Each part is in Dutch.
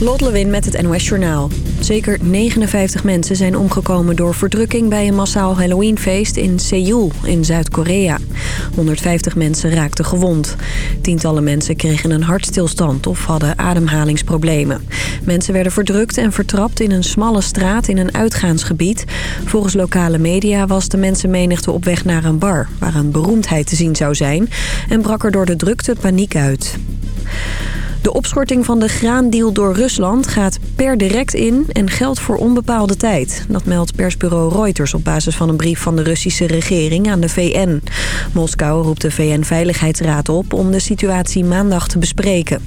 Lot Lewin met het NOS Journaal. Zeker 59 mensen zijn omgekomen door verdrukking bij een massaal Halloweenfeest in Seoul in Zuid-Korea. 150 mensen raakten gewond. Tientallen mensen kregen een hartstilstand of hadden ademhalingsproblemen. Mensen werden verdrukt en vertrapt in een smalle straat in een uitgaansgebied. Volgens lokale media was de mensenmenigte op weg naar een bar... waar een beroemdheid te zien zou zijn... en brak er door de drukte paniek uit. De opschorting van de graandeal door Rusland gaat per direct in en geldt voor onbepaalde tijd. Dat meldt persbureau Reuters op basis van een brief van de Russische regering aan de VN. Moskou roept de VN-veiligheidsraad op om de situatie maandag te bespreken.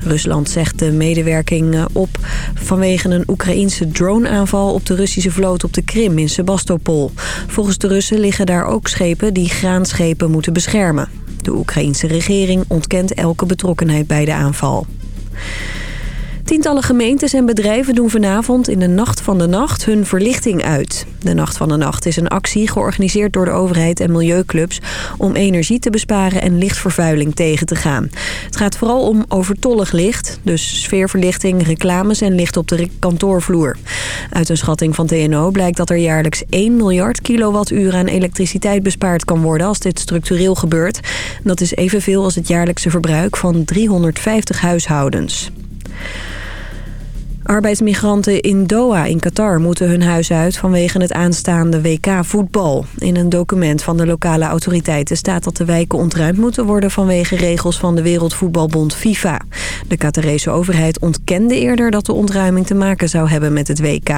Rusland zegt de medewerking op vanwege een Oekraïense droneaanval op de Russische vloot op de Krim in Sebastopol. Volgens de Russen liggen daar ook schepen die graanschepen moeten beschermen. De Oekraïense regering ontkent elke betrokkenheid bij de aanval. Tientallen gemeentes en bedrijven doen vanavond in de Nacht van de Nacht hun verlichting uit. De Nacht van de Nacht is een actie georganiseerd door de overheid en milieuclubs... om energie te besparen en lichtvervuiling tegen te gaan. Het gaat vooral om overtollig licht, dus sfeerverlichting, reclames en licht op de kantoorvloer. Uit een schatting van TNO blijkt dat er jaarlijks 1 miljard kilowattuur aan elektriciteit bespaard kan worden... als dit structureel gebeurt. Dat is evenveel als het jaarlijkse verbruik van 350 huishoudens. Arbeidsmigranten in Doha in Qatar moeten hun huis uit vanwege het aanstaande WK voetbal. In een document van de lokale autoriteiten staat dat de wijken ontruimd moeten worden vanwege regels van de Wereldvoetbalbond FIFA. De Qatarese overheid ontkende eerder dat de ontruiming te maken zou hebben met het WK.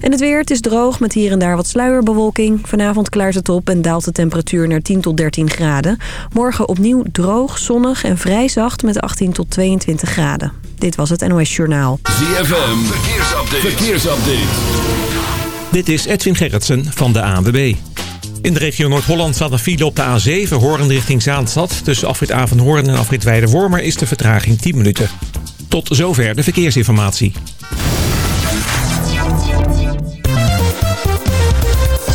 En het weer, het is droog met hier en daar wat sluierbewolking. Vanavond klaart het op en daalt de temperatuur naar 10 tot 13 graden. Morgen opnieuw droog, zonnig en vrij zacht met 18 tot 22 graden. Dit was het NOS Journaal. ZFM, verkeersupdate. verkeersupdate. Dit is Edwin Gerritsen van de ANWB. In de regio Noord-Holland staat een file op de A7, Hoorn richting Zaanstad. Tussen afrit Avenhoorn en afrit Weidewormer is de vertraging 10 minuten. Tot zover de verkeersinformatie.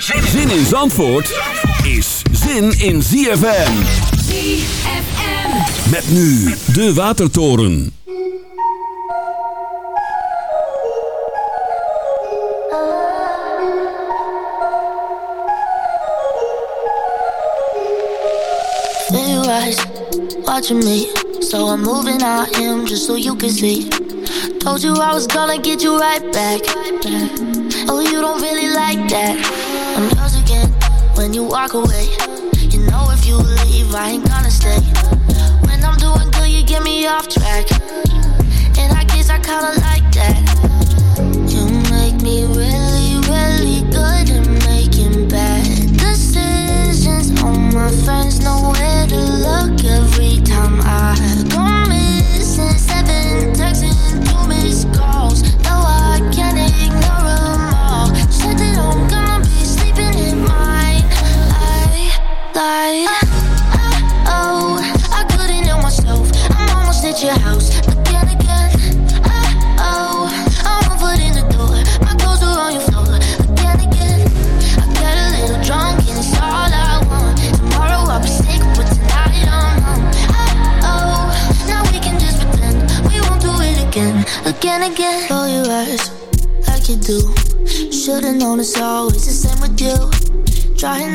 Zin in Zandvoort is zin in ZFM. ZFM. Met nu de Watertoren. Your eyes watching me, so I'm moving out him just so you can see. Told you I was gonna get you right back. Oh, you don't really like that. I'm yours again when you walk away. You know if you leave, I ain't gonna stay. When I'm doing good, you get me off track. And I guess I kinda like that. You make me really, really good at making bad decisions. All my friends know where to look every time I go missing. Seven texts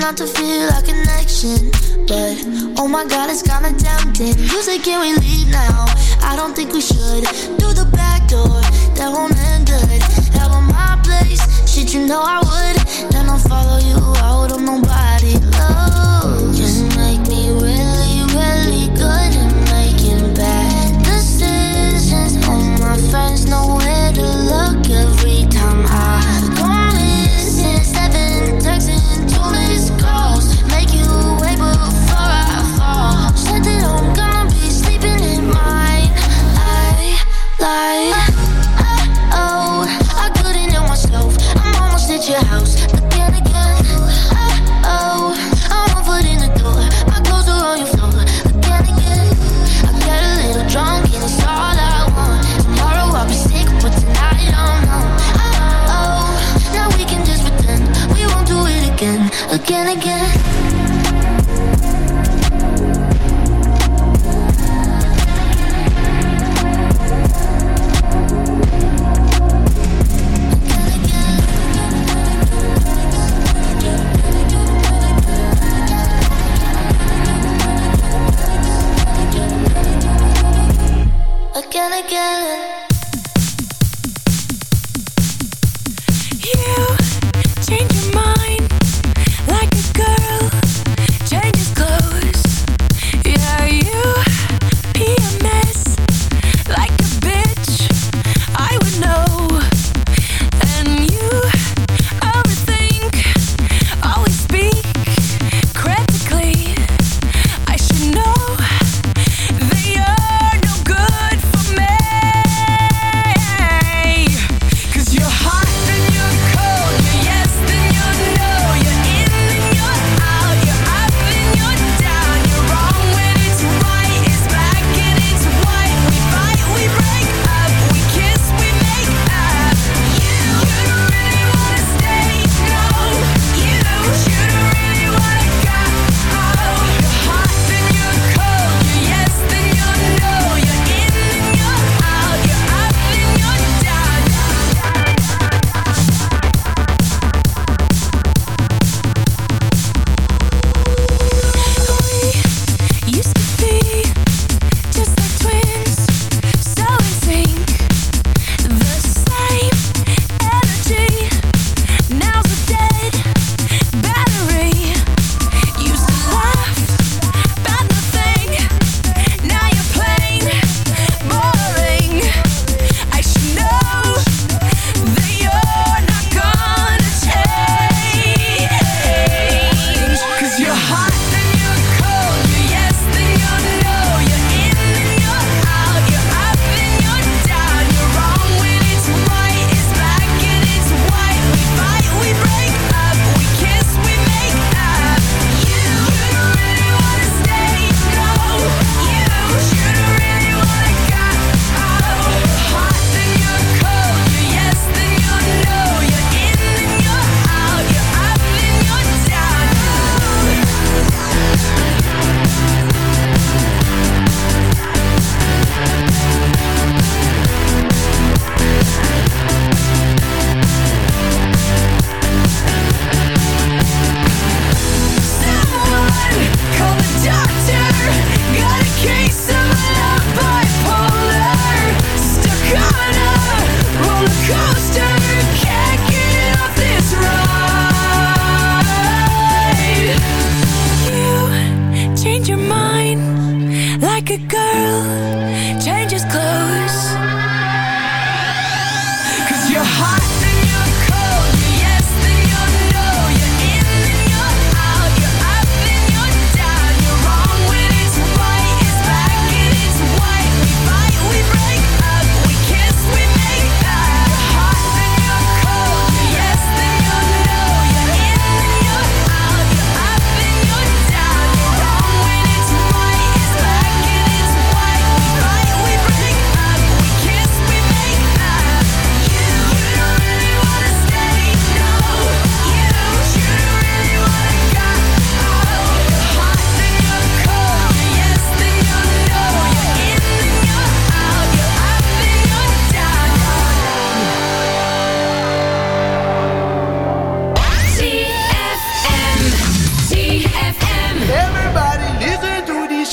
not to feel a connection, but oh my god, it's kinda tempting. You say, can we leave now? I don't think we should. Do the back door, that won't end good. Have on my place, shit, you know I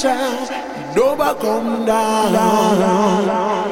shine, you never come down.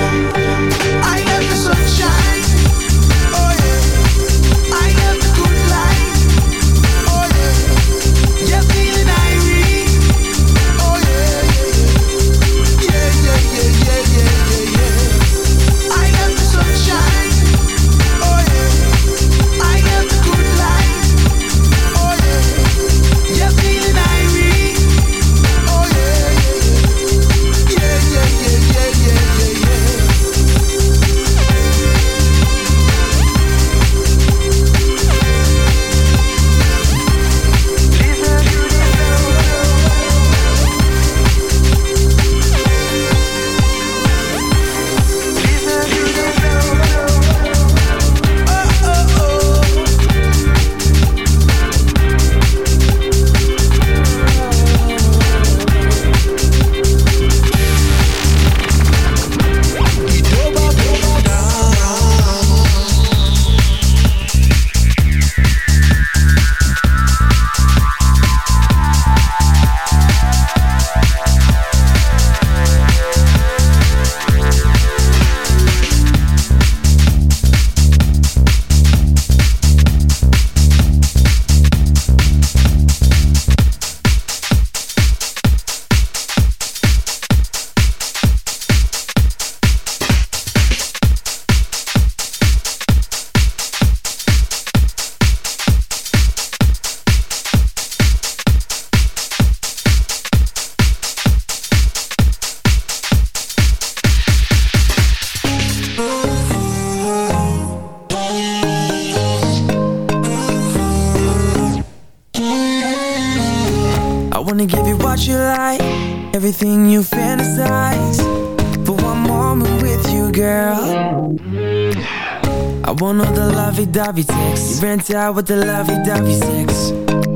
Lovey-dovey sex You rent out with the lovey-dovey sex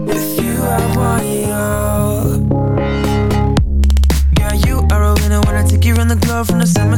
With you I want it all Girl, you are a winner. I take you around the globe From the summer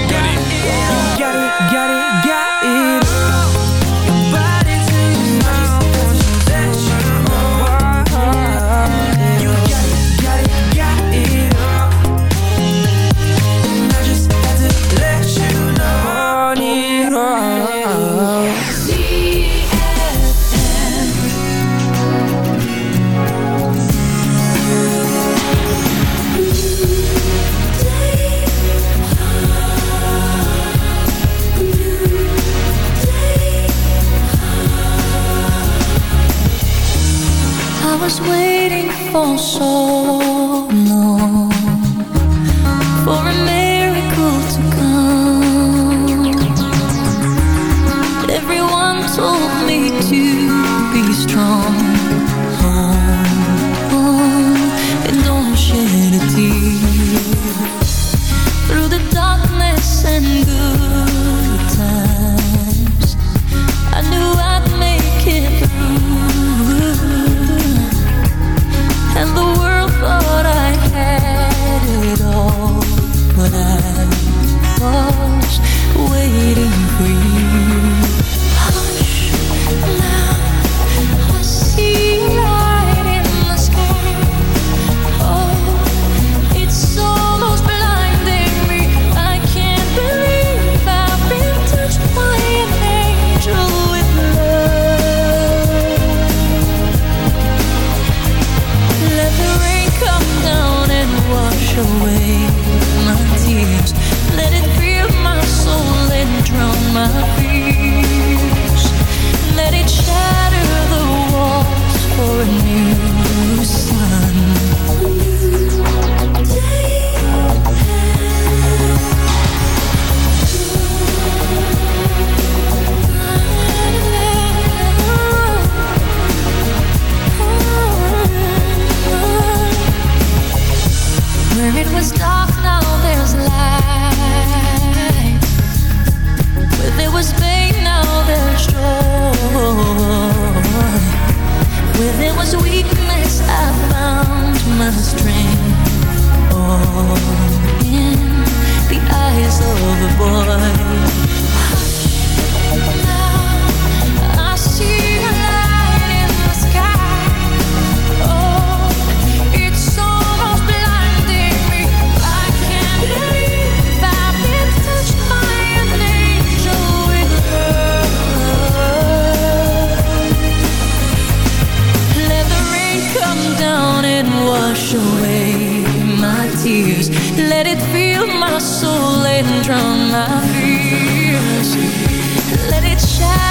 waiting for so long was weakness, I found my strength. Oh, in the eyes of a boy. it fill my soul and drown my fears. Let it shine.